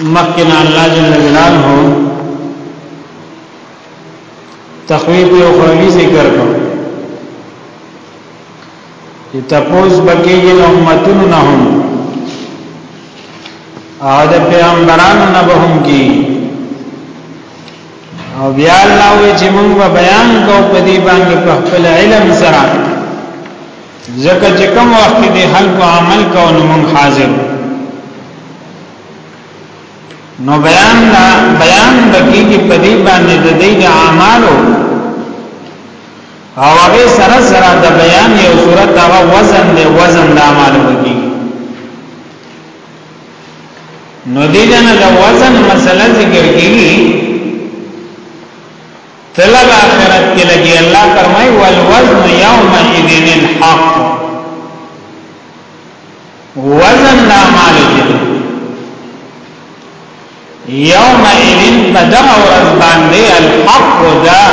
مخکنا الله جل جلاله تخویف او خوی ذکر کو چې تپوس بکیږي نو امتونو نه هم او د پیغمبرانو نه به هم کی او بیا الله وی چې موږ بیان کو په دې باندې په خپل علم سره ځکه چې کوم وخت کې د خلکو عمل کو نو مونږ حاضر نو بیان دا بیان بکی کې په دې باندې د دې د اعمالو او هغه سره سره د بیان یو صورت هغه وزن دی وزن د اعمالو بکی نو دې جن د وزن مسله ذکر کیږي تلل آخرت کې لګي الله فرمای والوزن یومئذ الحق وزن دا مال دې یومئذ بدغ ورځ باندې الحق دا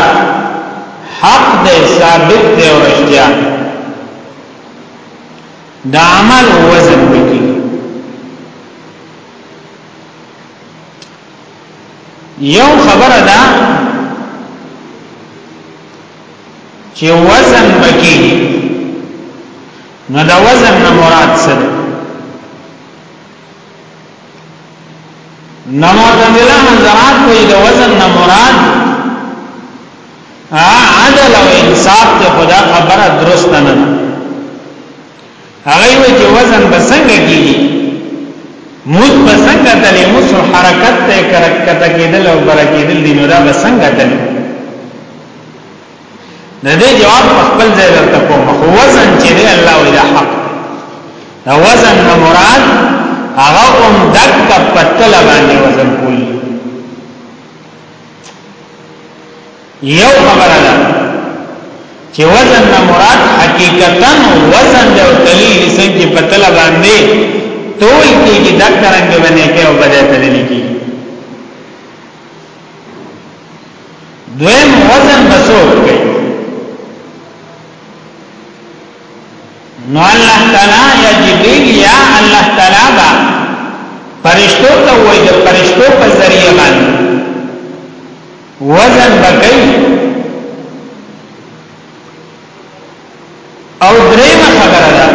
حق دې ثابت دې ورشتیا دا عمل وزن یو خبره ده چې وزن بکی نو دا وزن نه مراد څه ده نو معتزله حضرات کوئی دا وزن نه مراد عدل او انصاف ته خدا خبره درست نه ده هغه وی چې وزن بسنګ کیږي موږ بسنګ تلې موږ حرکت ته کرکت کېدل او برکېدل دي نو دا بسنګ تلې د دې جواب خپل ځای درته کوم خو وزن چې دی الله وی دا حق دا وزن نه مراد هغه هم دک پتل باندې وزن کوي یو خبره ده چې وزن نه مراد حقیقتا وزن د تلل لسان کې په تل باندې تول کېږي د کرنګ باندې کې او بده تلل کېږي دویم وزن بسو کوي نو الله تعالی یا جبرئیل یا الله تعالی با فرشتو ته وایي د فرشتو په ذریعہ باندې وزن بکئی او دریم خبره ده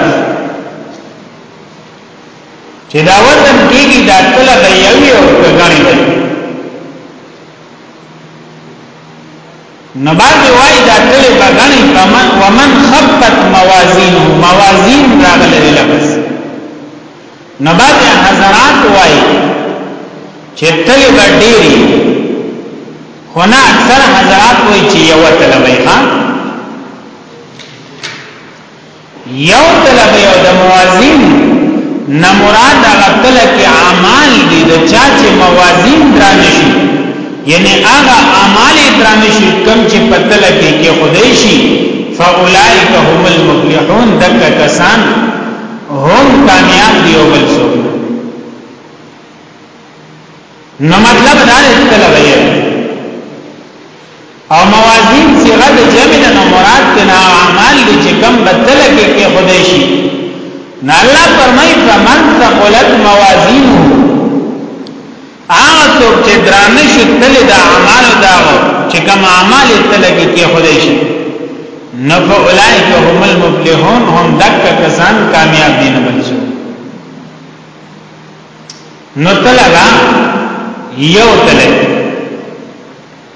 چې دا وزن کېږي دا کله به یوي او کګانی وي نو باندې وای دا کله به غني فمن ومن خفت موازین موازین راغله لپس نو بعضی حضرات وای چې تل به ډېری خو نه اکثر حضرات وای چې یو تل به ښا یو تل به یو د موازین نه مراد هغه تل کې اعمال دي د چا چې موازین درانه شي یعنی هغه اعمال درانه شي کم چې په تل کې کې خدای شي فاولائک هم المفلحون دک کسان هم کامیاب دی او بل څوک نو مطلب دا دی چې کله وایي او موازین صيغه د جمع نه نو مراد تنا اعمال دي چې کم بدل کې کې خدای شي نه الله فرمایي فمن ثقلت موازینه هغه څوک چې درانه شي تل د اعمال داغو چې کوم اعمال تل کې کې خدای شي نو فاولائک هم المفلحون هم دک کسان کامیاب دي نه بچو نو تل یو تل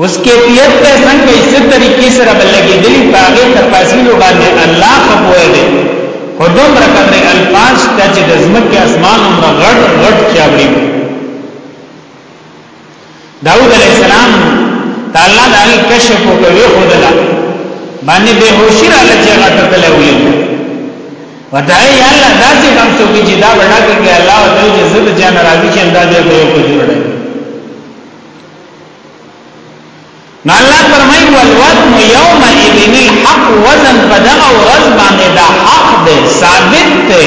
اوس کیفیت ته څنګه یې څه طریقې سره به لګېدلي په هغې تفاصیلو باندې الله ښه پوه دی خو دومره قدرې الفاظ شته چې د ځمکې اسمان عمره غټ غټ چاوړي داود علیه السلام ته الله د هغې کشف وکړ وښودله باندې بې هوشي راله چې هغه ټکلی ولیدل ورته یې الله داسې غم څوک چې دا وړاندې کې الله ورته چې زه د جان راضي چې اندازې به یې کوجوړه نو الله فرمایي والوزن یوم اذن الحق وزن په دغه ورځ باندې دا حق دی ثابت دی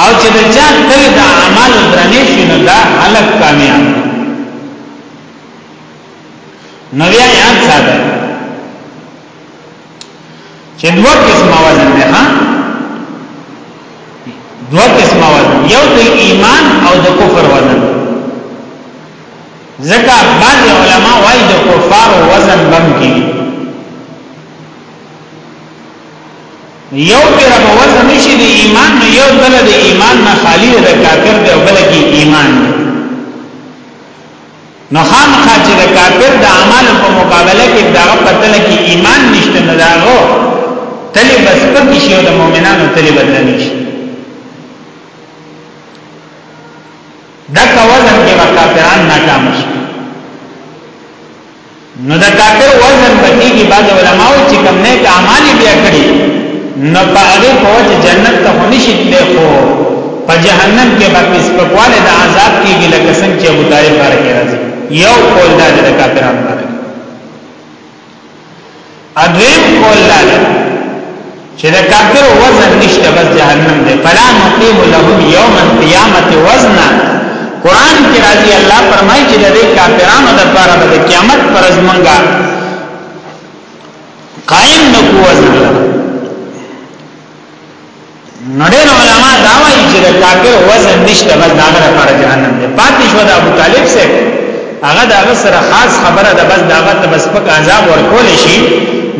او چې د چا تل د اعمال درنې شي نو دا هلک کامیاب نو بیا یاد ساته چې دوه قسمه وزن دی ها دوه قسمه وزن یو د ایمان او د کفر وزن ځکه بعض علما وايي د کفار وزن بم کی یو پر په وزن نشي د ایمان نو یو بل د ایمان نه خالی د کافر دی او بل کې ایمان دی نو خامخا چې د کافر د اعمالو په مقابله کې دغه په تله کې ایمان نشته نه داغو تلې بس پکې شي او د مؤمنانو تلې بدل نشي دا کوزن کې وکافران ناکام شي نو د کافر وزن بکیږي بعض علماء چې کم نه اعمال بیا کړی نو په هغه فوج جنت ته نشي تللی خو په جهنم کې به پس په کواله د عذاب کېږي لکه څنګه چې ابو طالب بارک راځي یو قول دا د کافرانو ادویم قول دا دی چې د کافر وزن نشته بس جهنم دی فلا نقیم لهم یوم القیامت وزنا قران کې راځي الله فرمایي چې د کافرانو د لپاره د قیامت پر ورځ مونږه قائم نکو وزن نړۍ علماء دا وایي چې د کافر وزن نشته بس دا غره پر جهنم دی پاتې شو د ابو طالب سره هغه دا سره خاص خبره ده بس دا غته بس په عذاب ورکول شي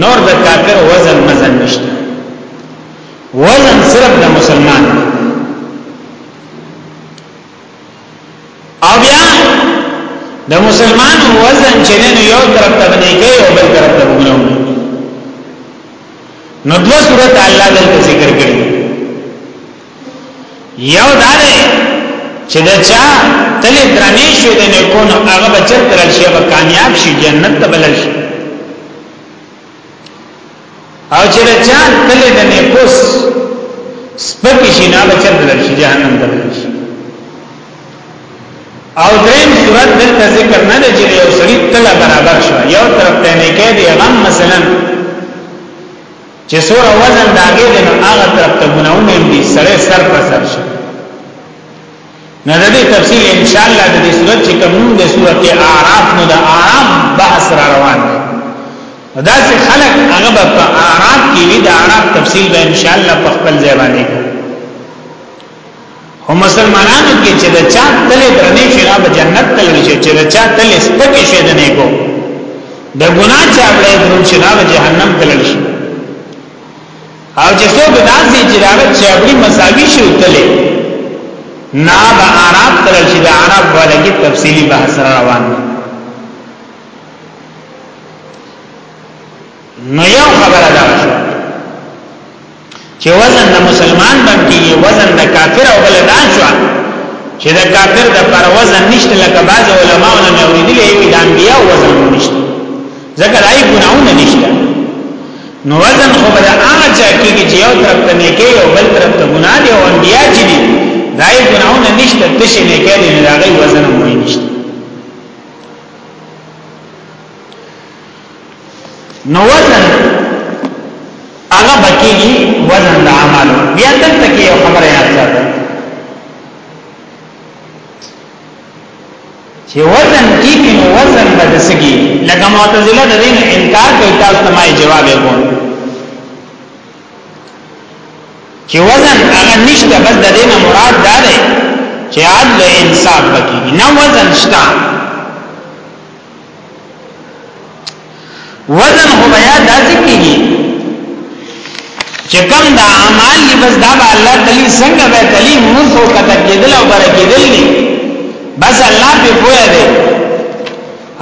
نور د کافر وزن مزن نشته وزن صرف د مسلمان دی او بیا د مسلمان وزن چې نه یو طرف ته نه کوي او بل طرف ته وګورو نو دو صورت الله دلته ذکر کړی یو دا دی چې دا چا تل درنې شو د نیکونو هغه بچت راشي او کامیاب شي جنت ته بلل شي او چې د چا کله د نیکوس سپک شي نه بچر دل شي جهنم دل شي او دریم صورت دلته ذکر نه دی چې یو سړی تل برابر شو یو طرف ته نه کې دی غم مثلا چې سوره وزن داګه دی نو هغه طرف ته ګناونه دی سړی سر پر سر شي نو د دې تفصیل ان شاء الله د دې سورته چې کوم نوم د سورته اعراف نو د اعراف بحث را روان دی دا چې خلق هغه په اعراف کې وی د اعراف تفصیل به ان شاء الله په خپل ځای باندې هم مسلمانانو کې چې د چا تل درنې شي را به جنت تل شي چې د چا تل سپکې شي د نه کو د ګناه چا په درو شي را به جهنم تل شي او چې څوک داسې چې دا چابړي مساوي شي وتلې نا به عرب تر شي د عرب ولګي تفصيلي بحث روان نو یو خبره دا شو چې وزن د مسلمان باندې وزن د کافر او بل دا شو چې د کافر د پر وزن نشته لکه بعض علماو نه اوریدلې وي د انبیا وزن نشته ځکه دای ګناونه نشته نو وزن خو به هغه چا کېږي چې یو طرف ته نیکي او بل طرف ته ګناه دي او انبیا چې دي دای ګناونه نشته تشه نیکي دي نه داغي وزن هم نشته نو وزن هغه بکیږي وزن د اعمال بیا دلته کې یو خبره یاد ساتئ چې وزن کیږي نو وزن به د سګي لکه معتزله د دین انکار کوي تاسو ته ما جواب یې کوم چې وزن هغه نشته بس د دین مراد دا دی چې عدل انصاف وکړي نه وزن شته وزن خو بیا داسې کېږي چې کم دا اعمال دی بس دا به الله تعالی څنګه به تعالی موږ خو کته کېدل او بره کېدل دي بس الله په پوهه دی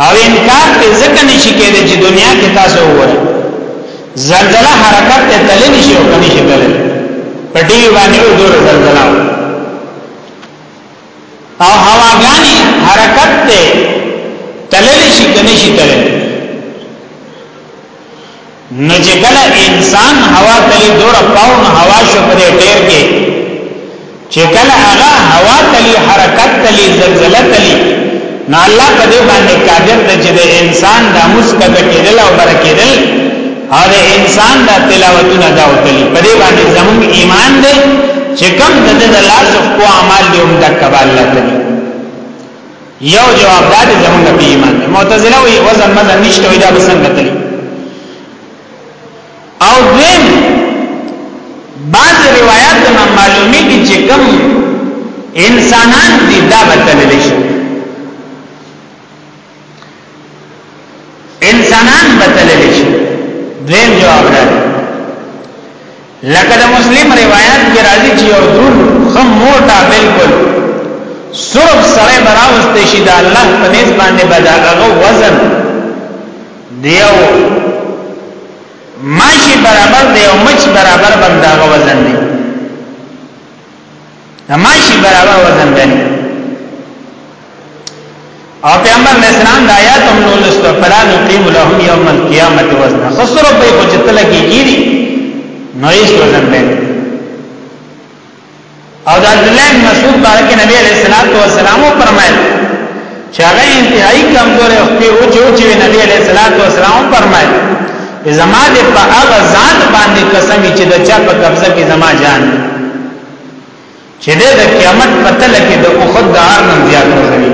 او انکار ته ځکه نشي کېدای چې دنیا کې تاسو وره زلزلہ حرکت ته تل نشي او کني شي کېدای پټي باندې ودور زلزلہ او هواګانی حرکت ته تلل شي کنه شي تلل نو چې کله انسان هوا تلی دور پاون هوا شو پر ډیر کې چې کله هغه هوا تلی حرکت تلی زلزلہ تلی نو الله په دې باندې قادر دی چې د انسان د مسکت کېدل او برکېدل او د انسان د تلاوتونه دا وتلی په دې باندې زموږ ایمان دی چې کوم د دې د لاس او کو اعمال دی هم د کبال الله تعالی یو جواب دا دی زموږ په ایمان معتزله وی وزن مزن نشته وی دا بسنګ تلی او دویم بعض روایات نه معلومی کی چې کوم انسانان دی دا بتلل شو انسانان بتلل شو دویم جواب ده لکه د مسلم روایت کې راځي چې یو دور خم موټا بالکل سرب سره براوسته شي دا الله په نس باندې بدا هغه وزن دیو ماشی برابر دیو مچ برابر بنداغه وزن دی ماشی برابر وزن دی او پیغمبر علیہ السلام د آیات هم نو لستو فلا نقیم لهم یوم القیامت وزن خسرو په پچتل کې گیری نو ایس وزن دی او د عبد الله بن مسعود بارک نبی علیہ الصلوۃ والسلام فرمایل چې هغه انتهایی کمزور او خپل او جو چې نبی علیہ الصلوۃ والسلام فرمایل زما د په هغه ذات باندې قسم چې د چا په قبضه کې زما جان چې د قیامت په تل کې د اوخد دار نه زیات وځي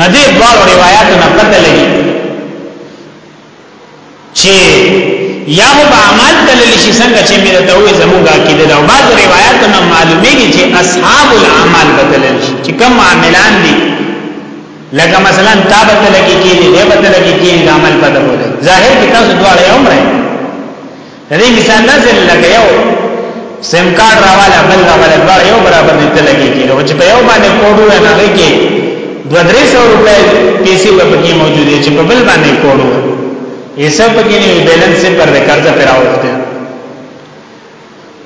ندی دوه روایتونه پته لګي چې یا هو به عمل تللی شي څنګه چې مې ته وې زموږ عقیده دا بعض روایتو نه معلومیږي چې اصحاب العمل بدل شي چې کوم عاملان دي لکه مثلا تابت لګي کې دي هبت لګي کې دي عمل بدل وي ظاهر کې تاسو دواړه عمره دې کې څه نزل لګي یو سیم کارت راواله بل راواله دا یو برابر دي ته لګي کیږي چې په یو باندې کوډ وای نه لګي 200 روپے پیسې په پکې موجودې چې په بل باندې کوډ وای یې سب پکې نه بیلانس پر قرض پر اوخته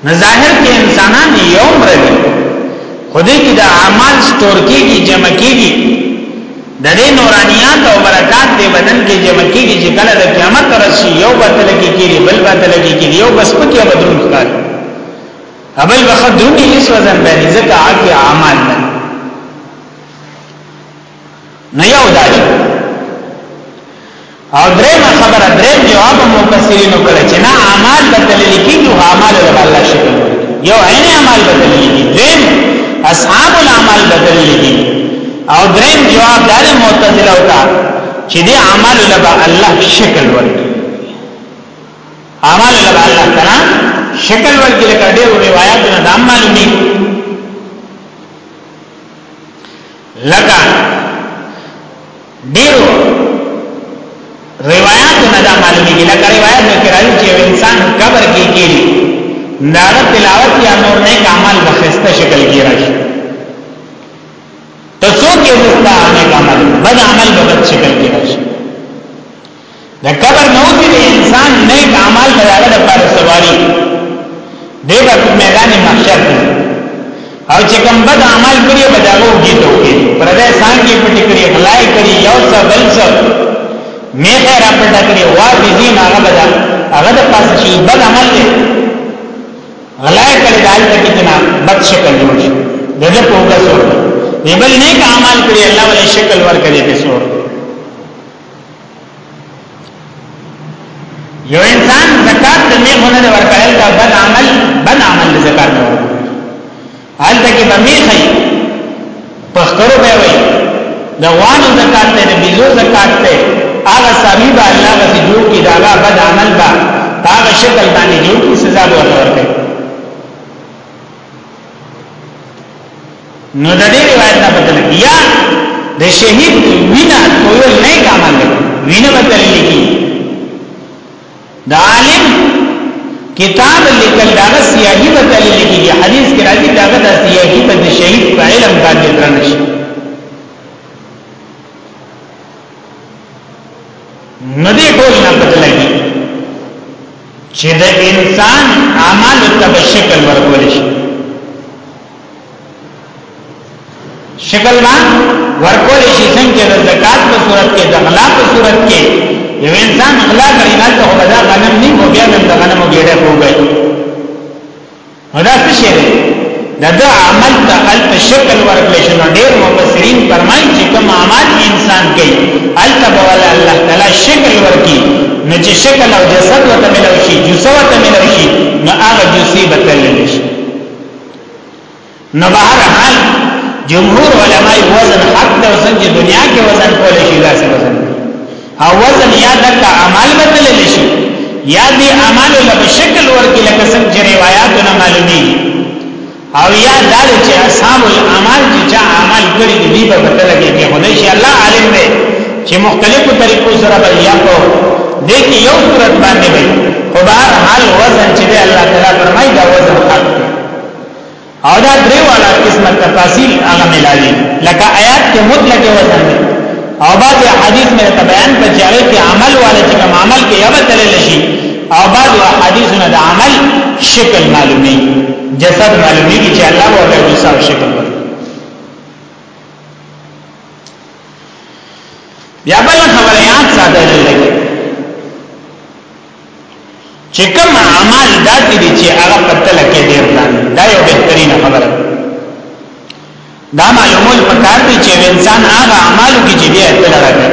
نه ظاهر کې انسانان یو مرګي خدای کې د اعمال سٹور کېږي جمع کېږي د دې نورانیات او برکات دې بدن کې جمع کیږي چې کله د قیامت ورځ شي یو به تلګي کیږي بل به تلګي کیږي یو بس پکې به درون ښکاري ابل به خدونی هیڅ وزن به نه ځکه عقل اعمال نه نه یو داجو او درېمه خبره درېم جواب مفسرینو کړه چې نه اعمال بدل لیکيږي او اعمال له الله شکل یو عین اعمال بدل لیکي درېم اصحاب الاعمال بدل لیکي او درېم جواب د معتزله او تا چې دې اعمال له الله شکل ورکړي اعمال له الله تعالی شکل ورکړي لکه ډېر روایتونه د معلومي لکه ډیرو روایتو نه دا معلومیږي لکه روایت نو کې راځي چې انسان قبر کې کېږي دا تلاوت یا نور نیک عمل په خسته شکل کې راشي ته څوک یې دستا نیک عمل بد عمل په بد شکل کې راشي د قبر نوځي د انسان نیک اعمال به هغه د پر سوالي دی په میدان محشر کې او چې کوم بد عمل کړی به دا وږي ته وږي پردې څنګه پټ کړی غلای کړی یو څه بل څه میخه را پټ کړی واځي دین هغه به هغه د پاس شي بد عمل دی غلای کړی د حالت کې نه بد شکل جوړ شي دغه په وګړو دی بل نیک اعمال کړی الله ولې شکل ورکړي په سور یو انسان زکات ته نه غونه ورکړل دا بد عمل بد عمل زکات نه ورکړي حالت کې به می خي پخکرو به وي د وانو زکات ته د بيزو زکات ته هغه سامي به الله به جوړ کی دا بد عمل به هغه شکل باندې جوړ کی سزا به ورکړي نو د دې روایت نه بدل یا د شهید وینا تویل نه کامل دی وینا بدل لګي د عالم کتاب لیکل دا سیاهی بدل لګي حدیث کې راځي دا د سیاهی په شهید په علم باندې درنه شي ندی ټول نه بدلږي چې د انسان عمل ته به شکل ورکول شي شکل ما ورکول شي څنګه د زکات په صورت کې د غلا په صورت کې یو انسان غلا کوي نه ته خدای غنم نه وګیا د غنمو ګډه کوي نو دا څه شی دی دا د عمل ته الف شکل ورکړل شو نو ډېر مفسرین فرمایي چې کوم عمل انسان کوي الته به ول الله تعالی شکل ورکړي نو چې شکل او جسد وته ملو شي جسد وته ملو شي نو هغه جسي بدل شي نو بهر حال جمهور علماي وزن حق د وزن دنیا کې وزن کول شي لاسه وزن او وزن یا دک اعمال بدل لشي یا دی اعمال لب شکل ورکی لکه څنګه چې روایتو نه معلومي او یا دا چې اصحاب الاعمال چې چا اعمال کړی دی په بدل کې کې خدای شي الله عالم دی چې مختلفو طریقو سره به یا کو دې کې یو صورت باندې وي په بهر حال وزن چې الله تعالی فرمایي دا وزن حق او دا درې واړه قسمه تفاصیل هغه ملاوي لکه آیات کې مطلق وزن دی او بعض احادیث مې ته بیان کړ چې هغه کې عمل والے چې کوم عمل کې یو تلل شي او بعض احادیث نه د عمل شکل معلومي جسد معلومي چې الله ورته وسه شکل ورکړي بیا بل خبره یاد ساته لګي چې کوم اعمال داسې دي چې هغه په تل کې ډیر ګران دا یو بهترین خبره دا معلومول پکار دي چې انسان هغه اعمالو کې چې بیا تل راځي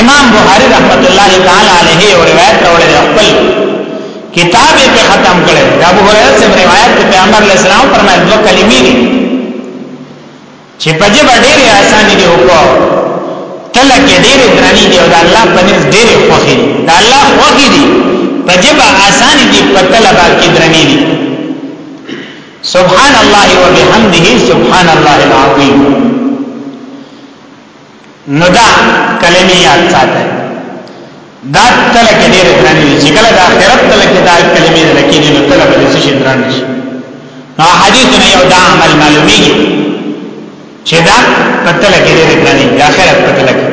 امام بخاری رحمت الله تعالی علیه او روایت راوړل خپل کتاب یې ختم کړي دا ابو هريره سے روایت ته پیغمبر علیہ السلام فرمایي دوه کلمې دي چې په جبه ډېرې اساني دی او په تله کې ډېرې درنې دی او د الله په نس ډېرې خوښې دی د الله خوښې دی په جبه اساني دی په تله باندې درنې دی سبحان الله وبحمده سبحان الله العظیم نو دا کلمې یاد ساتي دا تل کې ډېر درنې دي چې کله د آخرت تل کې دا کلمې لکې دي نو تل به څه شي درنې شي نو حدیث نه یو دا عمل معلومي چې دا پتل کې ډېر درنې دي آخرت پتل کې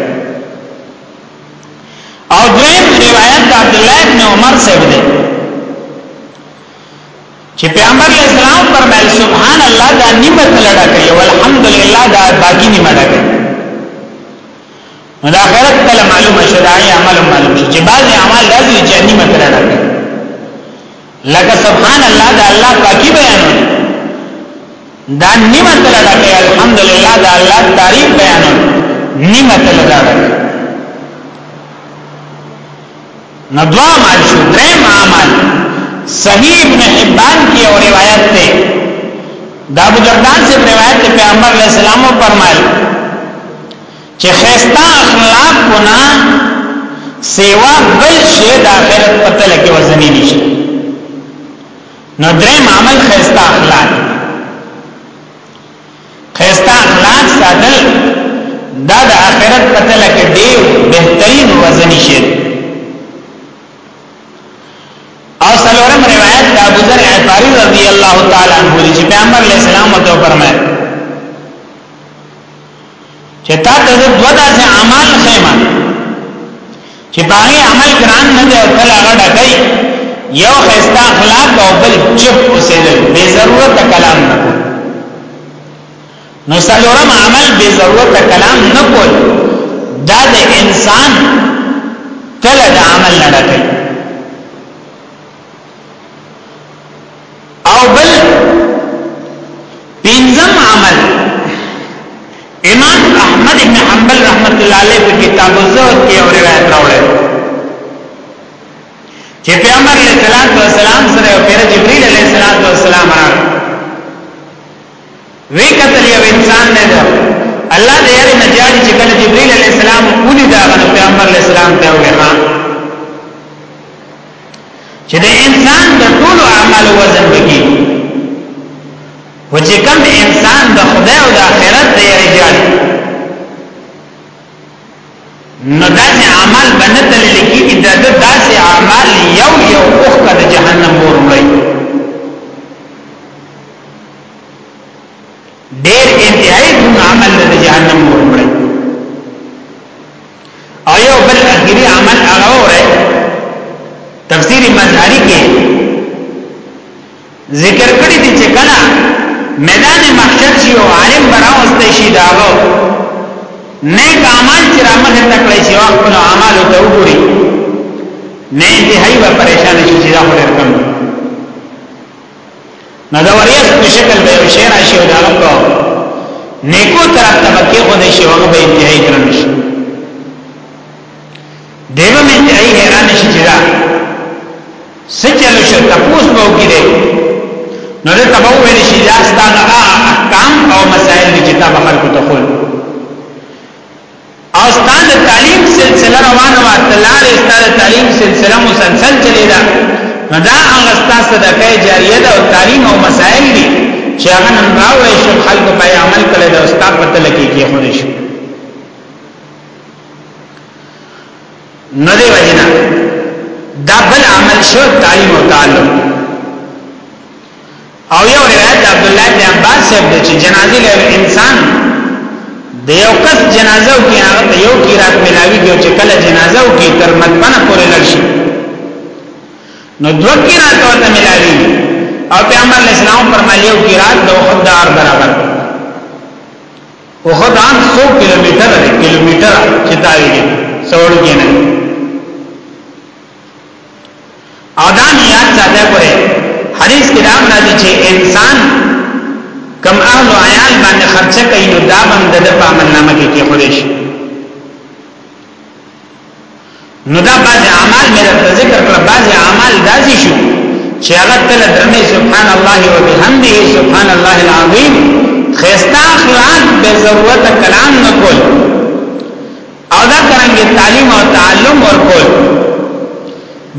او دویم روایت عبد الله ابن عمر سے ده چې پیغمبر علیه السلام فرمایل سبحان الله دا نیمه تل ډکه یو الحمدلله دا باقی نیمه ډکه نو د آخرت تل معلومه شو دا یې عمل معلوم شو چې بعضې اعمال داسې چې نیمه تل ډکه لکه سبحان الله دا الله پاکي بیانوي دا نیمه تل ډکه الحمدلله دا الله تعریف بیانوي نیمه تل ډکه نو دو عمل شو درم عمل صحیح ابن حبان کی او روایت تے دا ابو دردان سے روایت تے پیغمبر علیہ السلام فرمائل چه خیستا اخلاق کنا سیوا بل شی دا خیرت پتل کی وزنی نشی نو درم عمل خیستا اخلاق خیستا اخلاق ساتل دا د آخرت په تله کې ډیر بهترین وزنی شی او سلورم روایت د ابو ذر غفاری رضی الله تعالی عنہ چې پیغمبر علیہ السلام ته فرمایي چې تا ته زه دوه داسې اعمال خیمه چې باغې عمل ګران نه دی او تل هغه ډکای یو خستا اخلاق او بل چپ اوسېدل بے ضرورت کلام نه کول نو څلورم عمل بے ضرورت کلام نه کول دا د انسان تل د عمل نه ډکای او بل پنځم عمل امام احمد بن حنبل رحمت الله علیه په کتاب الزهد کې یو روایت راوړی چې پیغمبر علیه الصلاۃ والسلام سره او پیر جبرئیل علیه الصلاۃ والسلام راغی وی قتل یو انسان نه ده الله دې یې نجات چې کله جبرئیل علیه السلام ولید هغه پیغمبر علیه السلام ته وی ها چې د انسان د ټولو اعمالو وزن وکړي و چې کوم انسان د خدای او د آخرت د یریدل نو داسې عمل باندې تلل کېږي دا داسې عمل یو یو اوخه د جهنم ورمړي ډیر انتهای دون عمل د جهنم اور وړي او یو بل اخیری عمل هغه وره تفسیر مظهری کې ذکر کړی دی چې کله میدان محشر شي او عالم براوسته شي داغو نیک اعمال چې رامخ ته کړی شي او خپل اعمال ته وګوري نه انتهای و پریشان شي چې دا خو ډېر کم نو دا وریاس په شکل به یو شعر شي او دا په نیکو طرف ته کې خو دې شي هغه به انتهایی ګران شي دیو من انتهایی حیران شي چې دا سچل شو تپوس به وکړي نو دا تبو ویل شي دا ستاسو احکام او مسائل چې تاسو خلکو ته خول او ستا د تعلیم سلسله روانه وه ته لاړې ستا د تعلیم سلسله مسلسل چلیده نو دا هغه ستا صدقه جاریه ده او تعلیم او مسائل دي چې هغه نن راوړې شو خلکو په عمل کړی دا ستا په تل کې کې خوري شو نه دی وجنا دا بل عمل شو تعلیم او تعلم او یو روایت د عبد الله بن عباس صاحب دی چې جنازه له انسان د یو کس جنازه او کې هغه ته یو قرات ملاوي کې چې کله جنازه او کې تر مدفنه پورې لړ شي نو دوه قرات ورته ملاوي او پیغمبر اسلام فرمایلی یو قرات د وخت دار برابر وخت ان 100 کیلومتر کیلومتر چې تاویږي سوړ کې نه او دا نیاد ساته ګره حدیث کې دا راځي چې انسان کم اهل او عیال باندې خرچه کوي نو دا باندې د په عمل نامه کې کې خوري شي نو دا بعض اعمال مې د ذکر کړ بعض اعمال داسې شو چې هغه تل درنه سبحان الله و بحمده سبحان الله العظیم خيستا اخلاق به ضرورت کلام نه کول او دا څنګه تعلیم او تعلم ورکول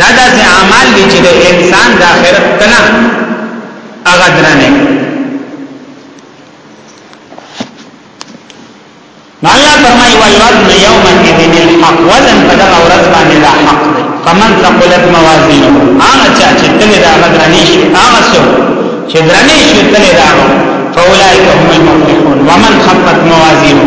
دا داسې اعمال دي چې د انسان د آخرت کله هغه درنه نو الله فرمایي والوزن یوم اذن الحق وزن په دغه ورځ باندې دا حق دی فمن ثقلت موازینه هغه چا چې تل دا غدرنی شي هغه څو چې درنی شي تل دا فاولائک هم المفلحون ومن خفت موازینه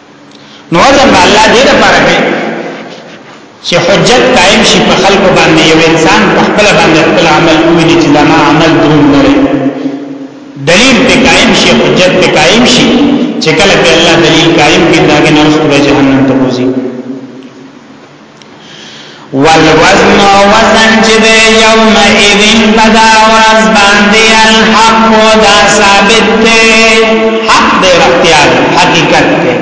نو اجر به الله دې لپاره کوي چې حجت قائم شي په خلکو باندې یو انسان په خپل باندې خپل عمل وویني چې دا ما عمل دروم نه دلیل په قائم شي حجت په قائم شي چې کله په الله دلیل قائم کړي دا کې نو جهنم ته والوزن وزن چې د یوم ایدین پدا ورځ باندې الحق دا ثابت دی حق دی رختیار حقیقت دی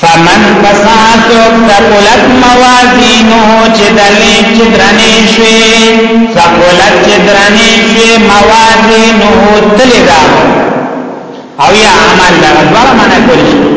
فمن پساتو تقلت موازینو چې دلې چې درنې شوي تقلت چې درنې شوي موازینو تلې دا او یا عمل دا ورمنه کوي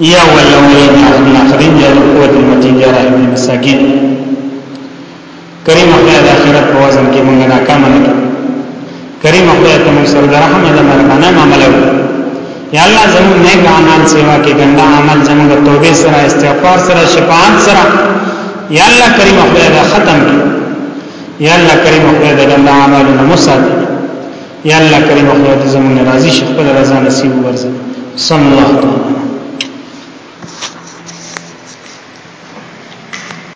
یا ولولین رحم الاخرین یا قوت المتین یا رحم المساکین کریم خدای د آخرت په وزن کې موږ ناکام نه کړو کریم خدای ته موږ سره د رحم د مرمنه معاملې وکړو یا الله زموږ نیک اعمال سیوا کې ګنده عمل زموږ توبه سره استغفار سره شفاعت سره یا الله کریم خدای دا ختم کړي یا الله کریم خدای دا ګنده عمل نه مساعد یا الله کریم خدای دې زمونږ راضي شي خپل رضا نصیب ورزه صلی الله تعالی